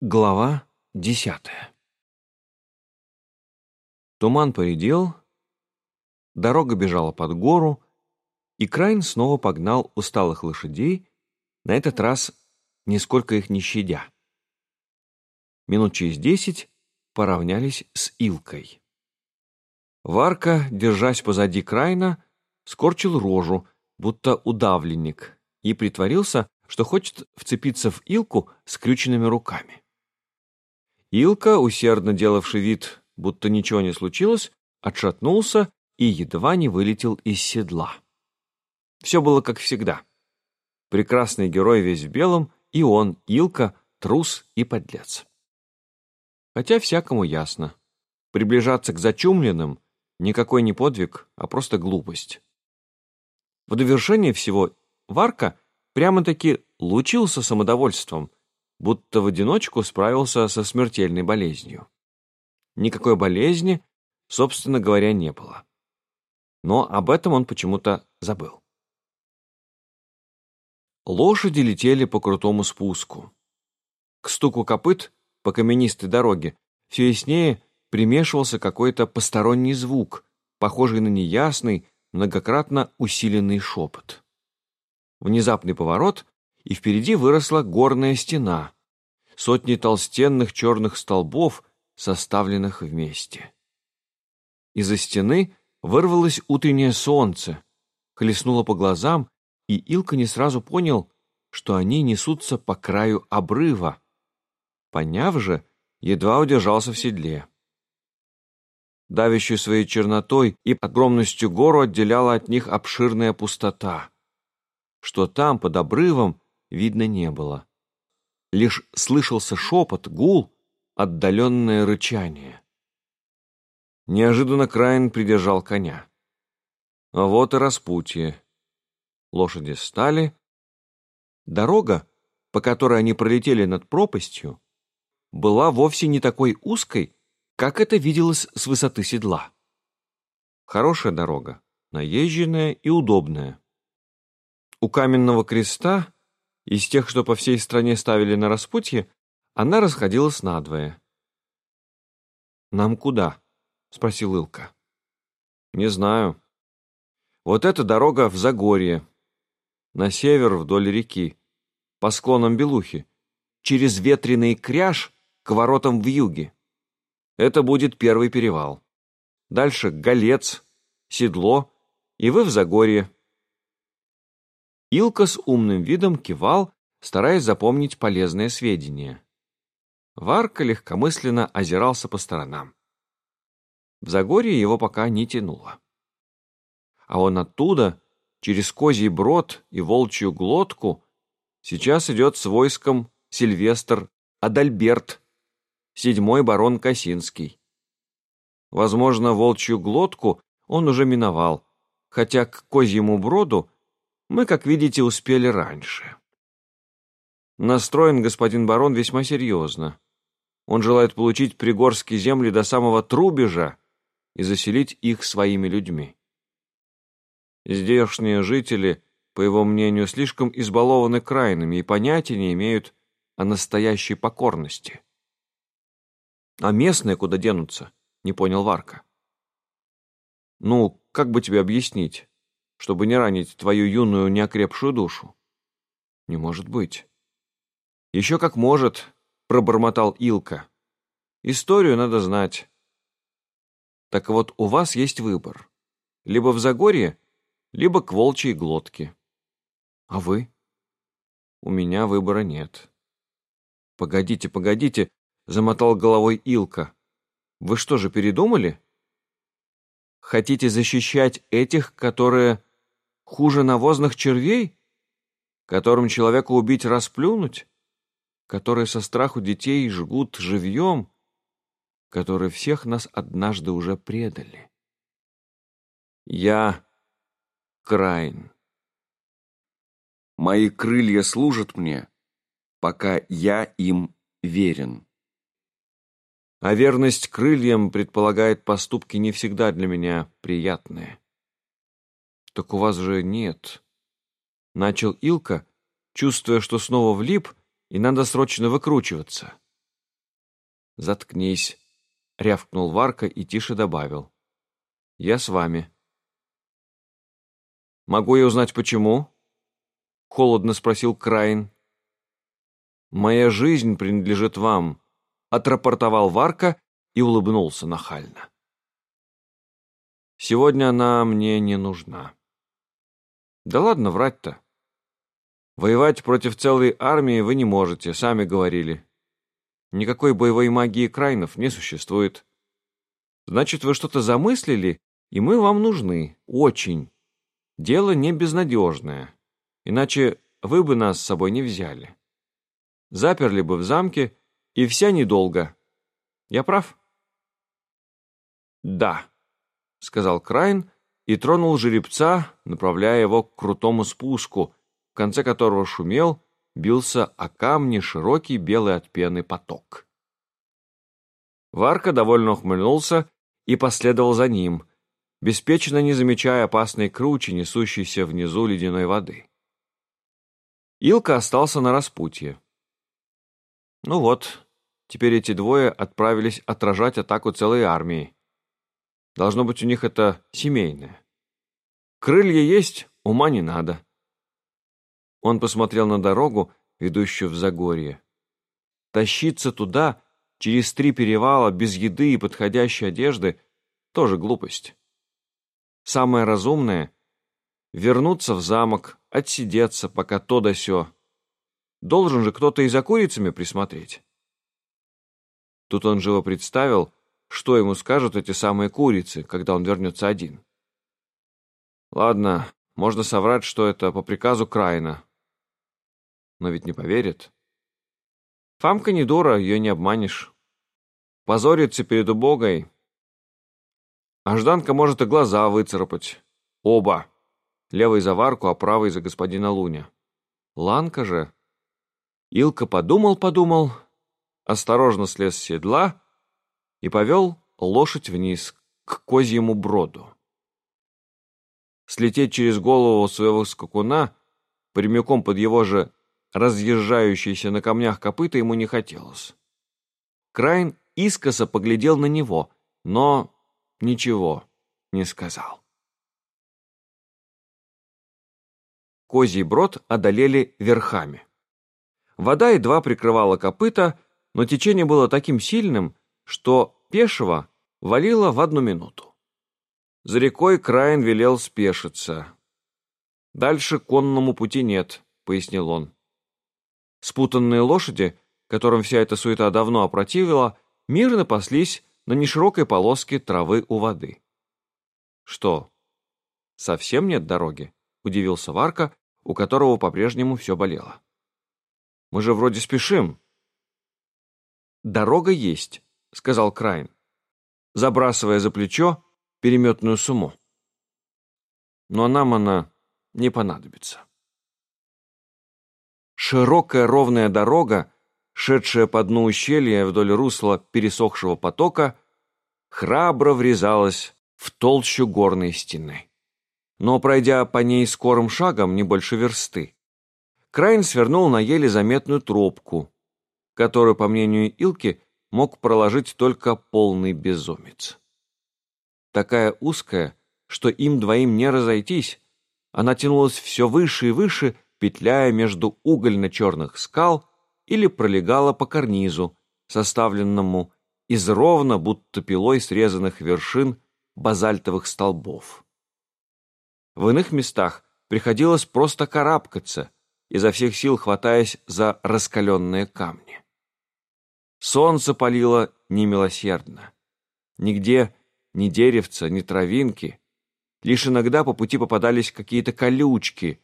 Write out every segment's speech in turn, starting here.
Глава десятая Туман поредел, дорога бежала под гору, и Крайн снова погнал усталых лошадей, на этот раз нисколько их не щадя. Минут через десять поравнялись с Илкой. Варка, держась позади Крайна, скорчил рожу, будто удавленник, и притворился, что хочет вцепиться в Илку скрюченными руками. Илка, усердно делавший вид, будто ничего не случилось, отшатнулся и едва не вылетел из седла. Все было как всегда. Прекрасный герой весь в белом, и он, Илка, трус и подлец. Хотя всякому ясно. Приближаться к зачумленным — никакой не подвиг, а просто глупость. В довершение всего Варка прямо-таки лучился самодовольством — будто в одиночку справился со смертельной болезнью. Никакой болезни, собственно говоря, не было. Но об этом он почему-то забыл. Лошади летели по крутому спуску. К стуку копыт по каменистой дороге все яснее примешивался какой-то посторонний звук, похожий на неясный, многократно усиленный шепот. Внезапный поворот, и впереди выросла горная стена, сотни толстенных черных столбов, составленных вместе. Из-за стены вырвалось утреннее солнце, хлестнуло по глазам, и Илка не сразу понял, что они несутся по краю обрыва. Поняв же, едва удержался в седле. Давящую своей чернотой и огромностью гору отделяла от них обширная пустота. Что там, под обрывом, видно не было. Лишь слышался шепот, гул, отдаленное рычание. Неожиданно Крайн придержал коня. Вот и распутье. Лошади стали. Дорога, по которой они пролетели над пропастью, была вовсе не такой узкой, как это виделось с высоты седла. Хорошая дорога, наезженная и удобная. У каменного креста из тех, что по всей стране ставили на распутье, она расходилась надвое. «Нам куда?» — спросил Илка. «Не знаю. Вот эта дорога в Загорье, на север вдоль реки, по склонам Белухи, через ветреный кряж к воротам в юге. Это будет первый перевал. Дальше Голец, Седло, и вы в Загорье. Илка с умным видом кивал, стараясь запомнить полезные сведения. Варка легкомысленно озирался по сторонам. В Загорье его пока не тянуло. А он оттуда, через козий брод и волчью глотку, сейчас идет с войском Сильвестр Адальберт, седьмой барон Косинский. Возможно, волчью глотку он уже миновал, хотя к козьему броду мы, как видите, успели раньше. Настроен господин барон весьма серьезно. Он желает получить пригорские земли до самого Трубежа и заселить их своими людьми. Здешние жители, по его мнению, слишком избалованы крайнами и понятия не имеют о настоящей покорности. А местные куда денутся? Не понял Варка. Ну, как бы тебе объяснить? Чтобы не ранить твою юную неокрепшую душу? Не может быть. Еще как может, пробормотал Илка. Историю надо знать. Так вот, у вас есть выбор. Либо в Загорье, либо к волчьей глотке. А вы? У меня выбора нет. Погодите, погодите, замотал головой Илка. Вы что же, передумали? Хотите защищать этих, которые Хуже навозных червей, которым человека убить расплюнуть, которые со страху детей жгут живьем, которые всех нас однажды уже предали. Я Крайн. Мои крылья служат мне, пока я им верен. А верность крыльям предполагает поступки не всегда для меня приятные. «Так у вас же нет». Начал Илка, чувствуя, что снова влип, и надо срочно выкручиваться. «Заткнись», — рявкнул Варка и тише добавил. «Я с вами». «Могу я узнать, почему?» — холодно спросил Крайн. «Моя жизнь принадлежит вам», — отрапортовал Варка и улыбнулся нахально. «Сегодня она мне не нужна». «Да ладно врать-то. Воевать против целой армии вы не можете, сами говорили. Никакой боевой магии Крайнов не существует. Значит, вы что-то замыслили, и мы вам нужны. Очень. Дело не безнадежное. Иначе вы бы нас с собой не взяли. Заперли бы в замке, и вся недолго. Я прав? Да, сказал Крайн и тронул жеребца, направляя его к крутому спуску, в конце которого шумел, бился о камни широкий белый от пены поток. Варка довольно ухмыльнулся и последовал за ним, беспечно не замечая опасной кручи, несущейся внизу ледяной воды. Илка остался на распутье. Ну вот, теперь эти двое отправились отражать атаку целой армии. Должно быть, у них это семейное. Крылья есть, ума не надо. Он посмотрел на дорогу, ведущую в Загорье. Тащиться туда, через три перевала, без еды и подходящей одежды, тоже глупость. Самое разумное — вернуться в замок, отсидеться, пока то да сё. Должен же кто-то и за курицами присмотреть. Тут он живо представил, что ему скажут эти самые курицы, когда он вернется один. Ладно, можно соврать, что это по приказу Крайна, но ведь не поверит. Фамка не дура, ее не обманешь. Позорится перед убогой. А Жданка может и глаза выцарапать. Оба. Левый за Варку, а правый за господина Луня. Ланка же. Илка подумал-подумал, осторожно слез с седла и повел лошадь вниз, к козьему броду. Слететь через голову своего скакуна прямиком под его же разъезжающиеся на камнях копыта ему не хотелось. Крайн искоса поглядел на него, но ничего не сказал. Козий брод одолели верхами. Вода едва прикрывала копыта, но течение было таким сильным, что пешего валило в одну минуту. За рекой Крайн велел спешиться. «Дальше конному пути нет», — пояснил он. Спутанные лошади, которым вся эта суета давно опротивила, мирно паслись на неширокой полоске травы у воды. «Что, совсем нет дороги?» — удивился Варка, у которого по-прежнему все болело. «Мы же вроде спешим». «Дорога есть», — сказал Крайн, забрасывая за плечо переметную сумму. «Но нам она не понадобится». Широкая ровная дорога, шедшая по дну ущелья вдоль русла пересохшего потока, храбро врезалась в толщу горной стены. Но, пройдя по ней скорым шагом, не больше версты, Крайн свернул на еле заметную тропку, которую, по мнению Илки, мог проложить только полный безумец. Такая узкая, что им двоим не разойтись, она тянулась все выше и выше, петляя между угольно-черных скал или пролегала по карнизу, составленному из ровно, будто пилой срезанных вершин базальтовых столбов. В иных местах приходилось просто карабкаться, изо всех сил хватаясь за раскаленные камни. Солнце палило немилосердно. Нигде ни деревца, ни травинки. Лишь иногда по пути попадались какие-то колючки,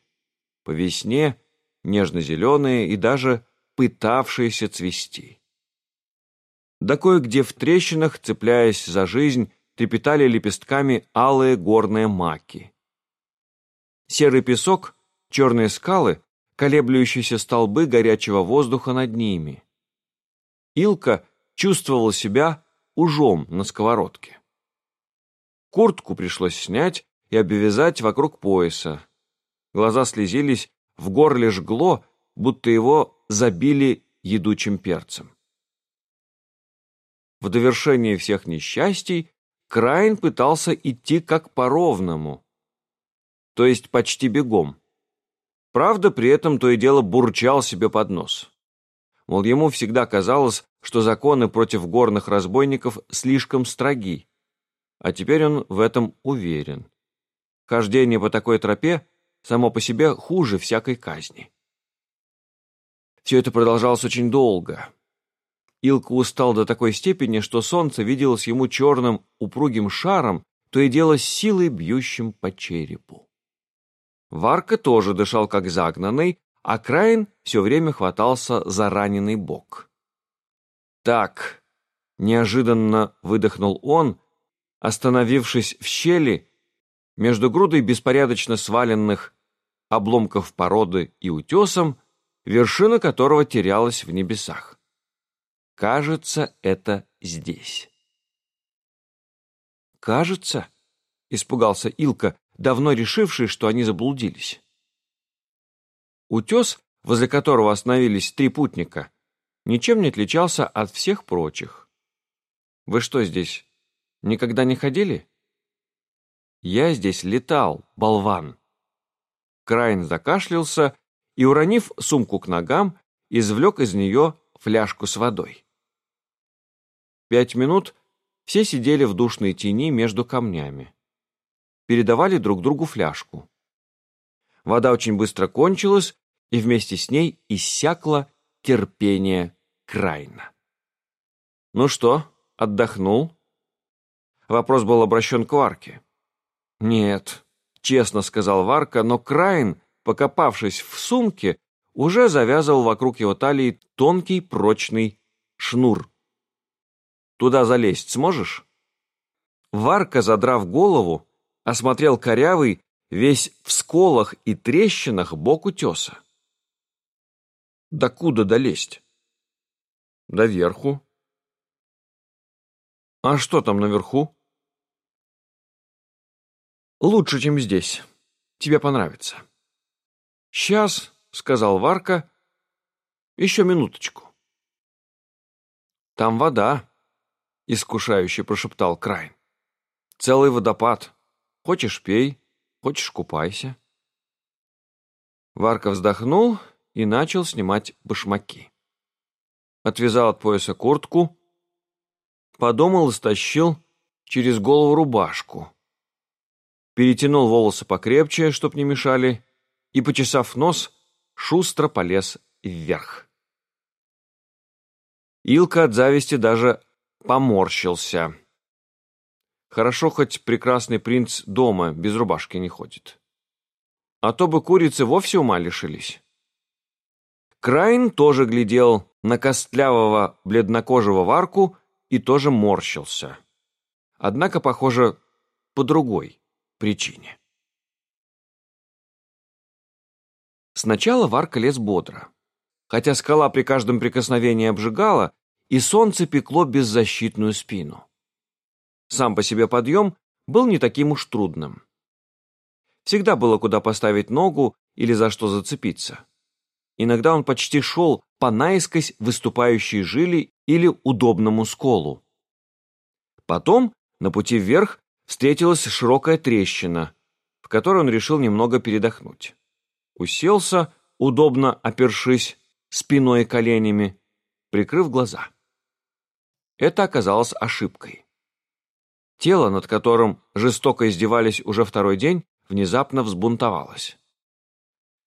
по весне нежно-зеленые и даже пытавшиеся цвести. Да кое-где в трещинах, цепляясь за жизнь, трепетали лепестками алые горные маки. Серый песок, черные скалы, колеблющиеся столбы горячего воздуха над ними. Илка чувствовала себя ужом на сковородке. Куртку пришлось снять и обвязать вокруг пояса, Глаза слезились, в горле жгло, будто его забили едучим перцем. в довершении всех несчастий, Крайн пытался идти как по-ровному, то есть почти бегом. Правда, при этом то и дело бурчал себе под нос. Мол, ему всегда казалось, что законы против горных разбойников слишком строги, а теперь он в этом уверен. Хождение по такой тропе само по себе хуже всякой казни. Все это продолжалось очень долго. Илка устал до такой степени, что солнце виделось ему черным упругим шаром, то и дело с силой бьющим по черепу. Варка тоже дышал как загнанный, а Краин все время хватался за раненый бок. «Так», — неожиданно выдохнул он, остановившись в щели между грудой беспорядочно сваленных обломков породы и утесом, вершина которого терялась в небесах. Кажется, это здесь. «Кажется?» — испугался Илка, давно решивший, что они заблудились. Утес, возле которого остановились три путника, ничем не отличался от всех прочих. «Вы что здесь, никогда не ходили?» «Я здесь летал, болван!» Крайн закашлялся и, уронив сумку к ногам, извлек из нее фляжку с водой. Пять минут все сидели в душной тени между камнями. Передавали друг другу фляжку. Вода очень быстро кончилась, и вместе с ней иссякло терпение Крайна. «Ну что, отдохнул?» Вопрос был обращен к Варке. «Нет», — честно сказал Варка, но Крайн, покопавшись в сумке, уже завязывал вокруг его талии тонкий прочный шнур. «Туда залезть сможешь?» Варка, задрав голову, осмотрел корявый, весь в сколах и трещинах бок утеса. «До куда долезть?» «До верху». «А что там наверху?» Лучше, чем здесь. Тебе понравится. Сейчас, сказал Варка. Еще минуточку. Там вода, искушающе прошептал Крайн. Целый водопад. Хочешь пей, хочешь купайся. Варка вздохнул и начал снимать башмаки. Отвязал от пояса куртку, подумал и стащил через голову рубашку перетянул волосы покрепче, чтоб не мешали, и, почесав нос, шустро полез вверх. Илка от зависти даже поморщился. Хорошо, хоть прекрасный принц дома без рубашки не ходит. А то бы курицы вовсе ума лишились. Крайн тоже глядел на костлявого бледнокожего варку и тоже морщился. Однако, похоже, по другой причине. Сначала Варка лез бодро, хотя скала при каждом прикосновении обжигала, и солнце пекло беззащитную спину. Сам по себе подъем был не таким уж трудным. Всегда было куда поставить ногу или за что зацепиться. Иногда он почти шел по наискось выступающей жили или удобному сколу. Потом, на пути вверх, встретилась широкая трещина, в которой он решил немного передохнуть. Уселся, удобно опершись спиной и коленями, прикрыв глаза. Это оказалось ошибкой. Тело, над которым жестоко издевались уже второй день, внезапно взбунтовалось.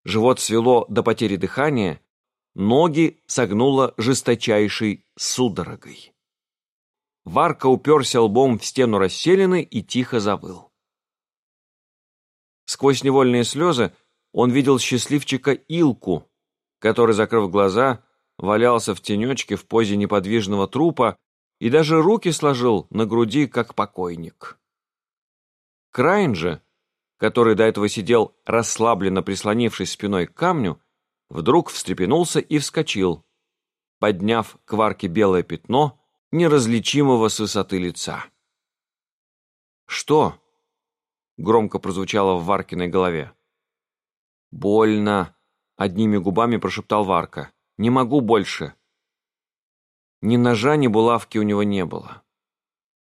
Живот свело до потери дыхания, ноги согнуло жесточайшей судорогой. Варка уперся лбом в стену расселены и тихо завыл. Сквозь невольные слезы он видел счастливчика Илку, который, закрыв глаза, валялся в тенечке в позе неподвижного трупа и даже руки сложил на груди, как покойник. Крайн же, который до этого сидел расслабленно прислонившись спиной к камню, вдруг встрепенулся и вскочил, подняв к Варке белое пятно, неразличимого с высоты лица. «Что?» — громко прозвучало в Варкиной голове. «Больно!» — одними губами прошептал Варка. «Не могу больше!» Ни ножа, ни булавки у него не было.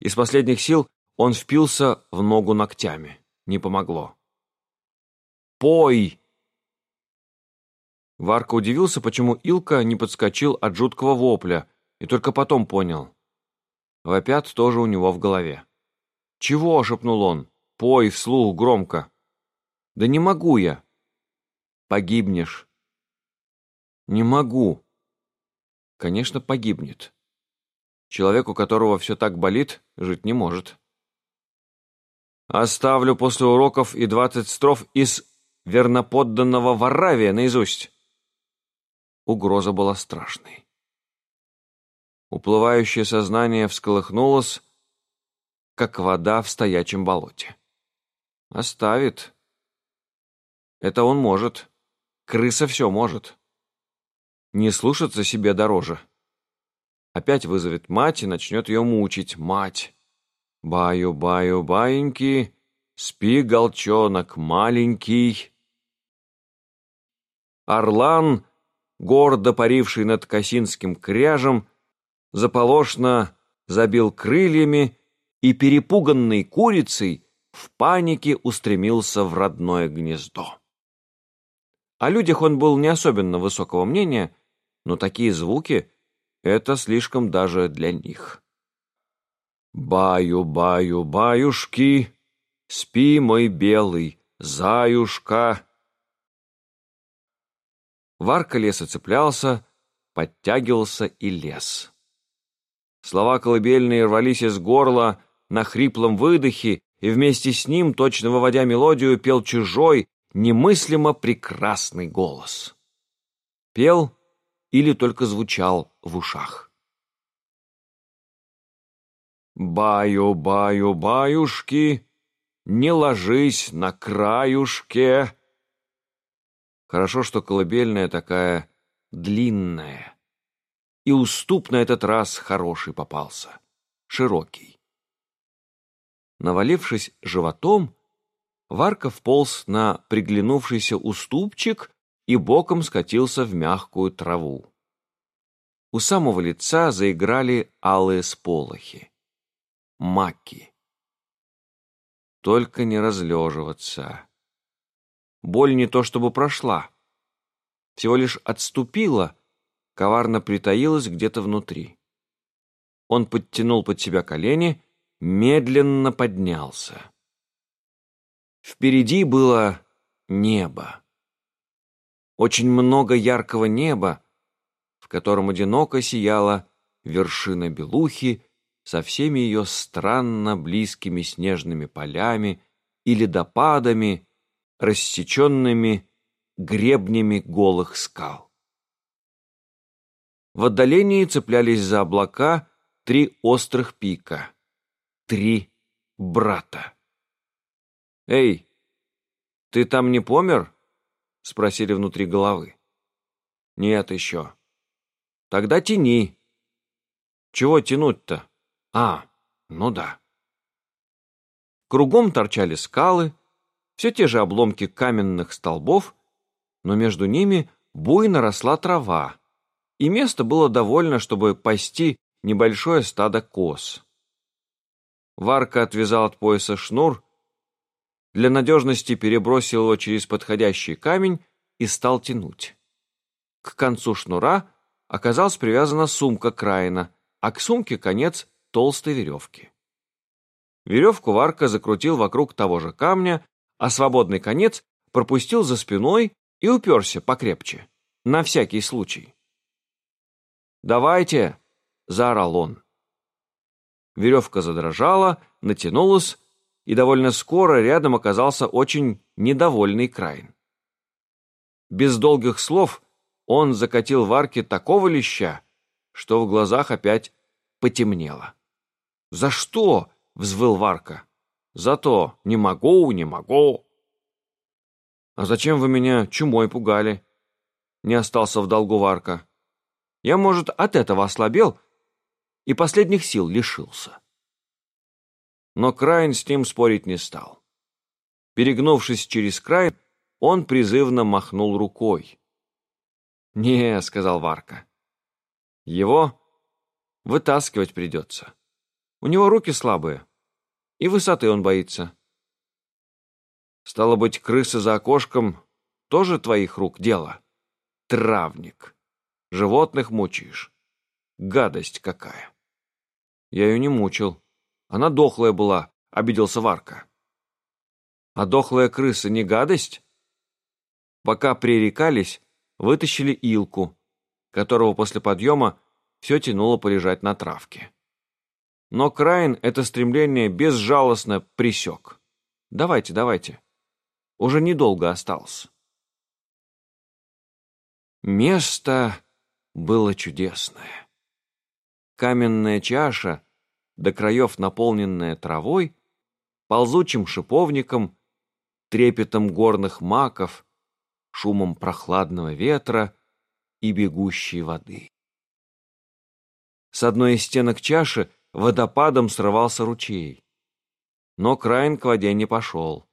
Из последних сил он впился в ногу ногтями. Не помогло. «Пой!» Варка удивился, почему Илка не подскочил от жуткого вопля, и только потом понял. Вопят тоже у него в голове. «Чего?» — шепнул он. «Пой вслух громко». «Да не могу я». «Погибнешь». «Не могу». Конечно, погибнет. Человек, у которого все так болит, жить не может. Оставлю после уроков и двадцать строф из верноподданного Варавия наизусть. Угроза была страшной. Уплывающее сознание всколыхнулось, как вода в стоячем болоте. Оставит. Это он может. Крыса все может. Не слушаться себе дороже. Опять вызовет мать и начнет ее мучить. Мать! Баю-баю, баиньки, спи, голчонок маленький. Орлан, гордо паривший над Косинским кряжем, заполошно забил крыльями и, перепуганный курицей, в панике устремился в родное гнездо. О людях он был не особенно высокого мнения, но такие звуки — это слишком даже для них. Баю-баю, баюшки, спи, мой белый, заюшка. Варка леса цеплялся, подтягивался и лес. Слова колыбельные рвались из горла на хриплом выдохе, и вместе с ним, точно выводя мелодию, пел чужой, немыслимо прекрасный голос. Пел или только звучал в ушах. Баю, баюшки, не ложись на краюшке. Хорошо, что колыбельная такая длинная. И уступ на этот раз хороший попался, широкий. Навалившись животом, Варка вполз на приглянувшийся уступчик и боком скатился в мягкую траву. У самого лица заиграли алые сполохи. Маки. Только не разлеживаться. Боль не то чтобы прошла, всего лишь отступила, коварно притаилась где-то внутри. Он подтянул под себя колени, медленно поднялся. Впереди было небо. Очень много яркого неба, в котором одиноко сияла вершина Белухи со всеми ее странно близкими снежными полями и ледопадами, рассеченными гребнями голых скал. В отдалении цеплялись за облака три острых пика, три брата. «Эй, ты там не помер?» — спросили внутри головы. «Нет еще». «Тогда тяни». «Чего тянуть-то?» А, ну да. Кругом торчали скалы, все те же обломки каменных столбов, но между ними буйно росла трава, и места было довольно, чтобы пасти небольшое стадо коз. Варка отвязал от пояса шнур, для надежности перебросил его через подходящий камень и стал тянуть. К концу шнура оказалась привязана сумка Краина, а к сумке конец толстой веревки. Веревку Варка закрутил вокруг того же камня, а свободный конец пропустил за спиной и уперся покрепче, на всякий случай. «Давайте!» — заорал он. Веревка задрожала, натянулась, и довольно скоро рядом оказался очень недовольный Крайн. Без долгих слов он закатил Варке такого леща, что в глазах опять потемнело. «За что?» — взвыл Варка. «За то. Не могу, не могу». «А зачем вы меня чумой пугали?» Не остался в долгу Варка. «Я, может, от этого ослабел и последних сил лишился». Но Крайн с ним спорить не стал. Перегнувшись через край, он призывно махнул рукой. «Не», — сказал Варка. «Его Вытаскивать придется. У него руки слабые, и высоты он боится. Стало быть, крысы за окошком тоже твоих рук дело? Травник. Животных мучаешь. Гадость какая. Я ее не мучил. Она дохлая была, обиделся Варка. А дохлая крыса не гадость? Пока пререкались, вытащили Илку, которого после подъема все тянуло полежать на травке. Но Крайн это стремление безжалостно присек. «Давайте, давайте. Уже недолго осталось». Место было чудесное. Каменная чаша, до краев наполненная травой, ползучим шиповником, трепетом горных маков, шумом прохладного ветра и бегущей воды. С одной из стенок чаши водопадом срывался ручей. Но Крайн к воде не пошел.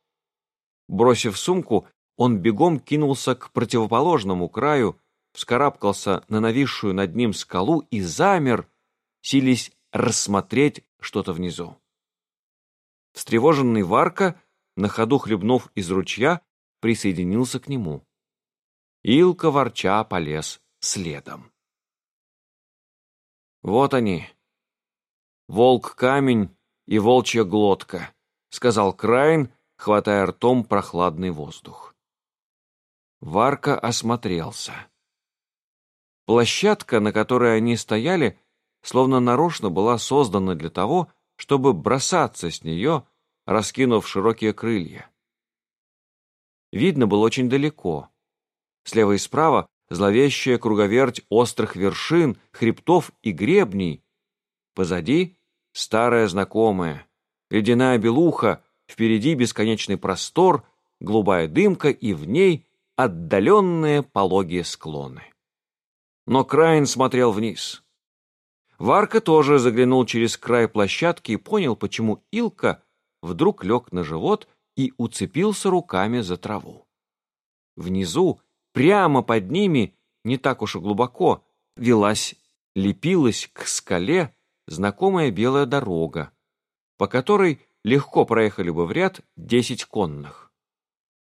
Бросив сумку, он бегом кинулся к противоположному краю, вскарабкался на нависшую над ним скалу и замер, сились рассмотреть что-то внизу. Встревоженный Варка, на ходу хлебнув из ручья, присоединился к нему. Илка ворча полез следом. Вот они, волк-камень и волчья глотка, сказал Крайн, хватая ртом прохладный воздух. Варка осмотрелся. Площадка, на которой они стояли, словно нарочно была создана для того, чтобы бросаться с нее, раскинув широкие крылья. Видно было очень далеко. Слева и справа зловещая круговерть острых вершин, хребтов и гребней. Позади старая знакомая, ледяная белуха, впереди бесконечный простор, голубая дымка и в ней отдаленные пологие склоны. Но Крайн смотрел вниз. Варка тоже заглянул через край площадки и понял, почему Илка вдруг лег на живот и уцепился руками за траву. Внизу, прямо под ними, не так уж и глубоко, велась, лепилась к скале знакомая белая дорога, по которой легко проехали бы в ряд десять конных.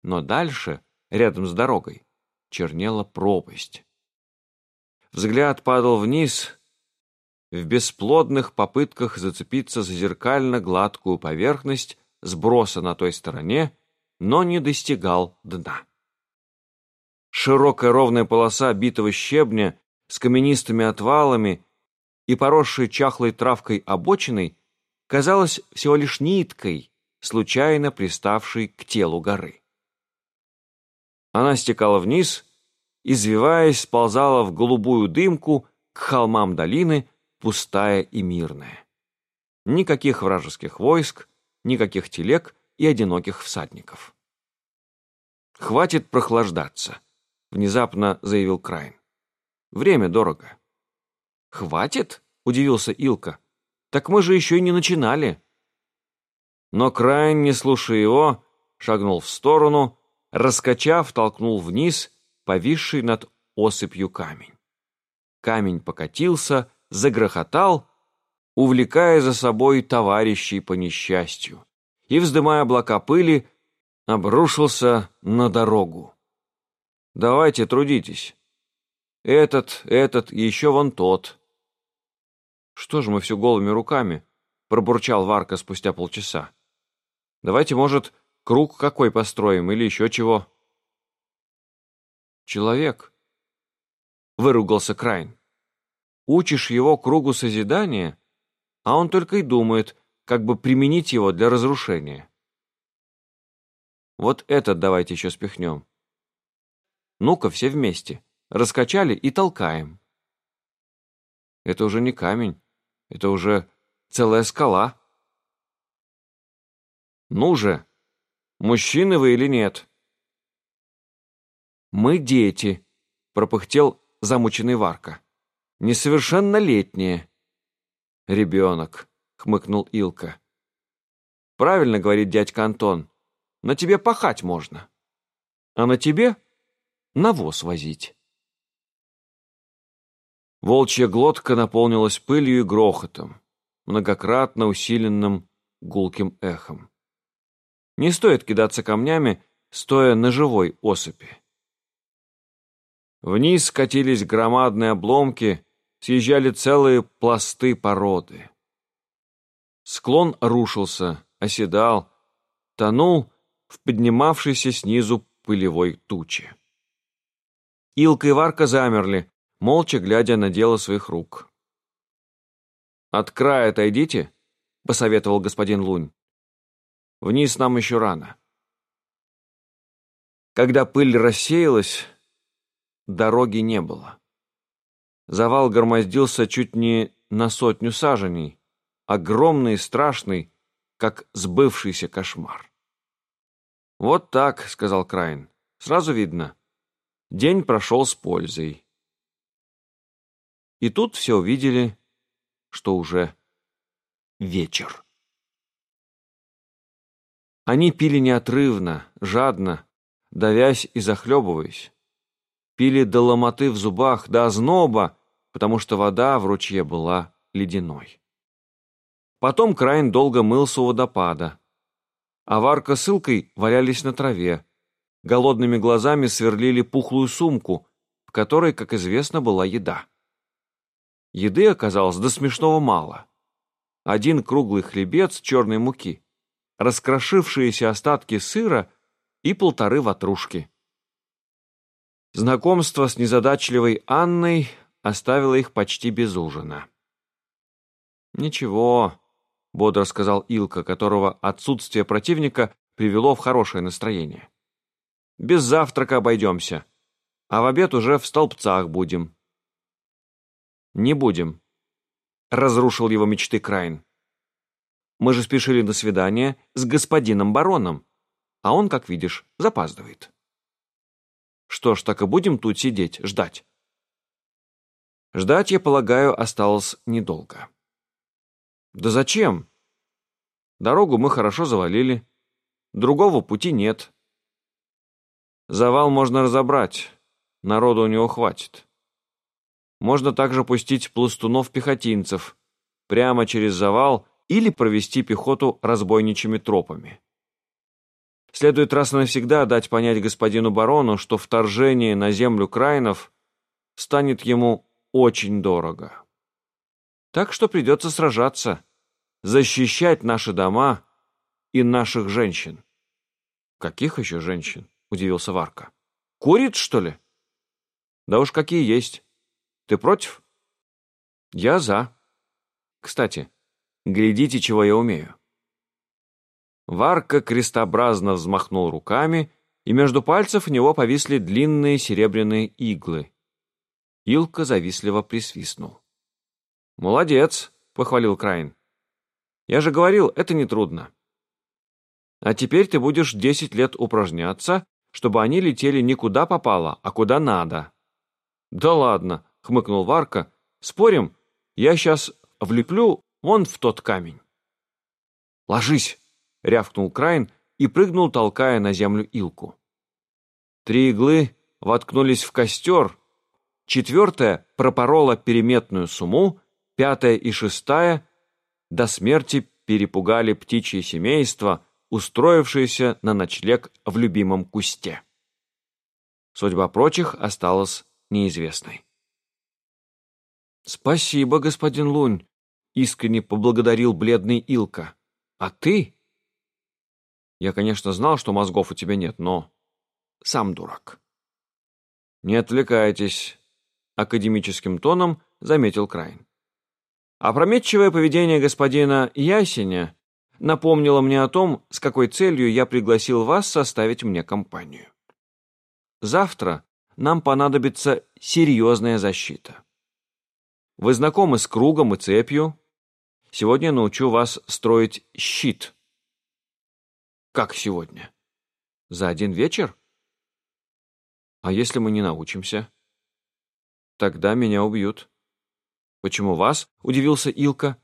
Но дальше, рядом с дорогой, чернела пропасть. Взгляд падал вниз в бесплодных попытках зацепиться за зеркально гладкую поверхность сброса на той стороне, но не достигал дна. Широкая ровная полоса битого щебня с каменистыми отвалами и поросшей чахлой травкой обочиной казалась всего лишь ниткой, случайно приставшей к телу горы. Она стекала вниз, извиваясь, сползала в голубую дымку к холмам долины, пустая и мирная. Никаких вражеских войск, никаких телег и одиноких всадников. «Хватит прохлаждаться», — внезапно заявил Крайн. «Время дорого». «Хватит?» — удивился Илка. «Так мы же еще и не начинали». Но Крайн, не слушая его, шагнул в сторону, раскачав, толкнул вниз повисший над осыпью камень. Камень покатился, загрохотал, увлекая за собой товарищей по несчастью, и, вздымая облака пыли, обрушился на дорогу. «Давайте, трудитесь. Этот, этот, еще вон тот». «Что же мы все голыми руками?» — пробурчал Варка спустя полчаса. «Давайте, может, круг какой построим или еще чего?» человек», — выругался Крайн. «Учишь его кругу созидания, а он только и думает, как бы применить его для разрушения. Вот этот давайте еще спихнем. Ну-ка, все вместе. Раскачали и толкаем. Это уже не камень, это уже целая скала. Ну же, мужчины вы или нет?» «Мы дети», — пропыхтел замученный Варка. «Несовершеннолетние». «Ребенок», — хмыкнул Илка. «Правильно говорит дядька Антон. На тебе пахать можно. А на тебе навоз возить». Волчья глотка наполнилась пылью и грохотом, многократно усиленным гулким эхом. Не стоит кидаться камнями, стоя на живой осыпи. Вниз скатились громадные обломки, съезжали целые пласты породы. Склон рушился, оседал, тонул в поднимавшейся снизу пылевой тучи. Илка и Варка замерли, молча глядя на дело своих рук. «От края отойдите», — посоветовал господин Лунь. «Вниз нам еще рано». Когда пыль рассеялась, дороги не было. Завал громоздился чуть не на сотню саженей, огромный и страшный, как сбывшийся кошмар. «Вот так», — сказал Крайн, — «сразу видно. День прошел с пользой». И тут все увидели, что уже вечер. Они пили неотрывно, жадно, давясь и захлебываясь. Пили до ломоты в зубах, до озноба, потому что вода в ручье была ледяной. Потом Крайн долго мылся у водопада. А Варка с Илкой валялись на траве. Голодными глазами сверлили пухлую сумку, в которой, как известно, была еда. Еды оказалось до смешного мало. Один круглый хлебец черной муки, раскрошившиеся остатки сыра и полторы ватрушки. Знакомство с незадачливой Анной оставило их почти без ужина. «Ничего», — бодро сказал Илка, которого отсутствие противника привело в хорошее настроение. «Без завтрака обойдемся, а в обед уже в столбцах будем». «Не будем», — разрушил его мечты Крайн. «Мы же спешили на свидание с господином бароном, а он, как видишь, запаздывает». «Что ж, так и будем тут сидеть, ждать?» Ждать, я полагаю, осталось недолго. «Да зачем? Дорогу мы хорошо завалили. Другого пути нет. Завал можно разобрать, народу у него хватит». Можно также пустить пластунов-пехотинцев прямо через завал или провести пехоту разбойничьими тропами. Следует раз и навсегда дать понять господину барону, что вторжение на землю Крайнов станет ему очень дорого. Так что придется сражаться, защищать наши дома и наших женщин. «Каких еще женщин?» — удивился Варка. «Куриц, что ли?» «Да уж какие есть. Ты против? Я за. Кстати, глядите, чего я умею. Варка крестообразно взмахнул руками, и между пальцев у него повисли длинные серебряные иглы. Илка завистливо присвистнул. «Молодец», — похвалил Крайн. «Я же говорил, это нетрудно. А теперь ты будешь десять лет упражняться, чтобы они летели не куда попало, а куда надо». «Да ладно», — хмыкнул Варка. «Спорим, я сейчас влеплю вон в тот камень». «Ложись!» — рявкнул Крайн и прыгнул, толкая на землю илку. Три иглы воткнулись в костер, четвертая пропорола переметную суму, пятая и шестая до смерти перепугали птичье семейство, устроившееся на ночлег в любимом кусте. Судьба прочих осталась неизвестной. «Спасибо, господин Лунь», — искренне поблагодарил бледный Илка. «А ты?» «Я, конечно, знал, что мозгов у тебя нет, но...» «Сам дурак». «Не отвлекайтесь», — академическим тоном заметил Крайн. Опрометчивое поведение господина Ясеня напомнило мне о том, с какой целью я пригласил вас составить мне компанию. Завтра нам понадобится серьезная защита. Вы знакомы с кругом и цепью. Сегодня научу вас строить щит. Как сегодня? За один вечер? А если мы не научимся? Тогда меня убьют. Почему вас? Удивился Илка.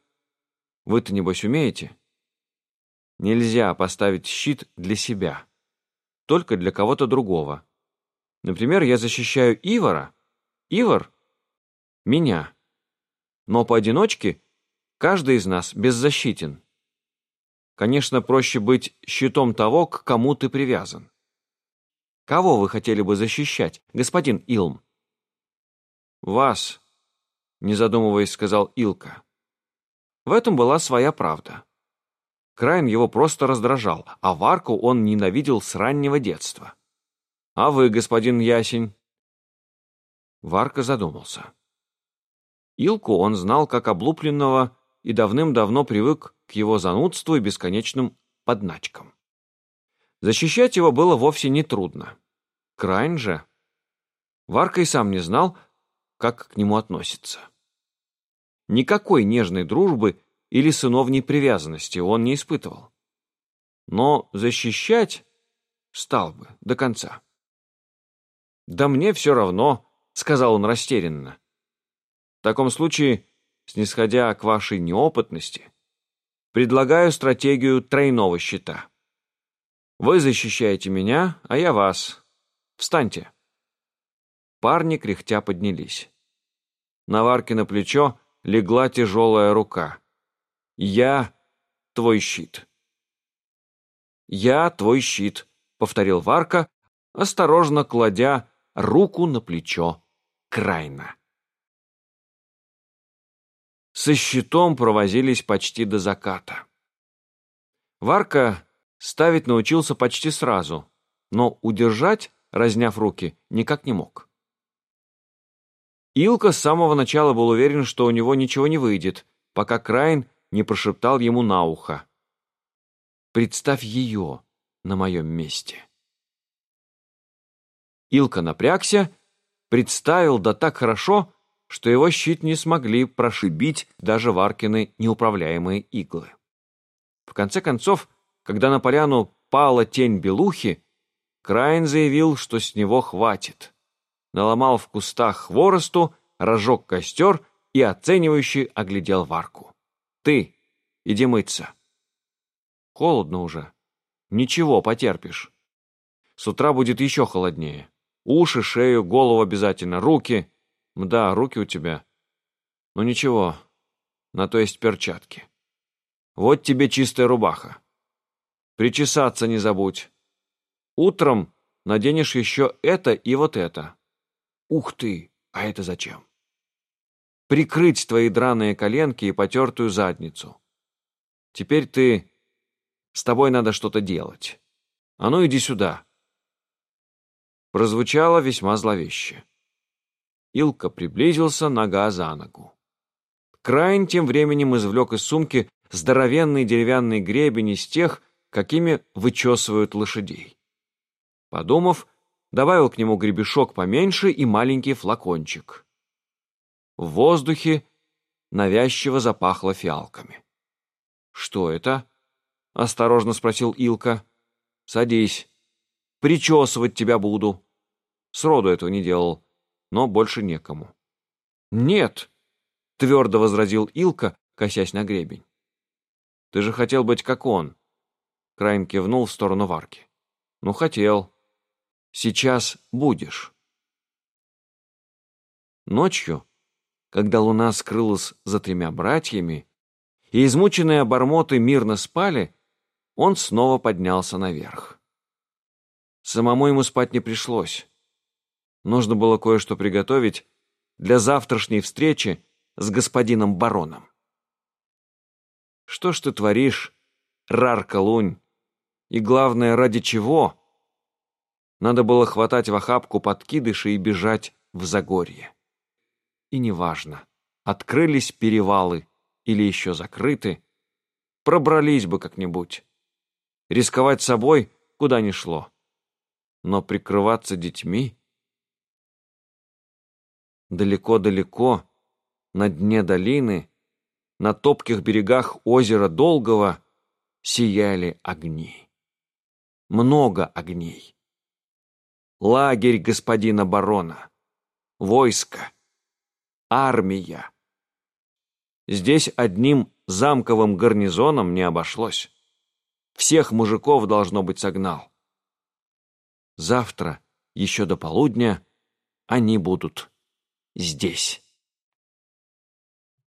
Вы-то, небось, умеете? Нельзя поставить щит для себя. Только для кого-то другого. Например, я защищаю Ивара. Ивар Меня. Но поодиночке каждый из нас беззащитен. Конечно, проще быть щитом того, к кому ты привязан. Кого вы хотели бы защищать, господин Илм? Вас, не задумываясь, сказал Илка. В этом была своя правда. Крайн его просто раздражал, а Варку он ненавидел с раннего детства. «А вы, господин Ясень?» Варка задумался. Илку он знал как облупленного и давным-давно привык к его занудству и бесконечным подначкам. Защищать его было вовсе не трудно. Крайн же... Варка и сам не знал, как к нему относиться. Никакой нежной дружбы или сыновней привязанности он не испытывал. Но защищать стал бы до конца. «Да мне все равно», — сказал он растерянно. «В таком случае, снисходя к вашей неопытности, предлагаю стратегию тройного щита. Вы защищаете меня, а я вас. Встаньте». Парни кряхтя поднялись. На Варкино плечо легла тяжелая рука. «Я твой щит». «Я твой щит», — повторил Варка, осторожно кладя руку на плечо Крайна. Со щитом провозились почти до заката. Варка ставить научился почти сразу, но удержать, разняв руки, никак не мог. Илка с самого начала был уверен, что у него ничего не выйдет, пока Крайн не прошептал ему на ухо. «Представь ее на моем месте». Илка напрягся, представил да так хорошо, что его щит не смогли прошибить даже Варкины неуправляемые иглы. В конце концов, когда на поляну пала тень белухи, Крайн заявил, что с него хватит. Наломал в кустах хворосту, разжег костер и оценивающе оглядел Варку. Ты, иди мыться. Холодно уже. Ничего, потерпишь. С утра будет еще холоднее. Уши, шею, голову обязательно, руки. Да, руки у тебя. Ну ничего, на то есть перчатки. Вот тебе чистая рубаха. Причесаться не забудь. Утром наденешь еще это и вот это. Ух ты, а это зачем? прикрыть твои драные коленки и потертую задницу. Теперь ты... С тобой надо что-то делать. А ну иди сюда. Прозвучало весьма зловеще. Илка приблизился нога за ногу. Крайн тем временем извлек из сумки здоровенный деревянный гребень из тех, какими вычесывают лошадей. Подумав, добавил к нему гребешок поменьше и маленький флакончик. В воздухе навязчиво запахло фиалками. «Что это?» — осторожно спросил Илка. «Садись. Причесывать тебя буду». Сроду этого не делал, но больше некому. «Нет!» — твердо возразил Илка, косясь на гребень. «Ты же хотел быть как он!» Крайн кивнул в сторону Варки. «Ну, хотел. Сейчас будешь». Ночью когда луна скрылась за тремя братьями, и измученные обормоты мирно спали, он снова поднялся наверх. Самому ему спать не пришлось. Нужно было кое-что приготовить для завтрашней встречи с господином бароном. Что ж ты творишь, Рарка Лунь? И главное, ради чего? Надо было хватать в охапку подкидыши и бежать в Загорье и неважно, открылись перевалы или еще закрыты, пробрались бы как-нибудь. Рисковать собой куда ни шло. Но прикрываться детьми... Далеко-далеко, на дне долины, на топких берегах озера Долгого сияли огни. Много огней. Лагерь господина барона. Войско армия. Здесь одним замковым гарнизоном не обошлось. Всех мужиков должно быть согнал. Завтра, еще до полудня, они будут здесь.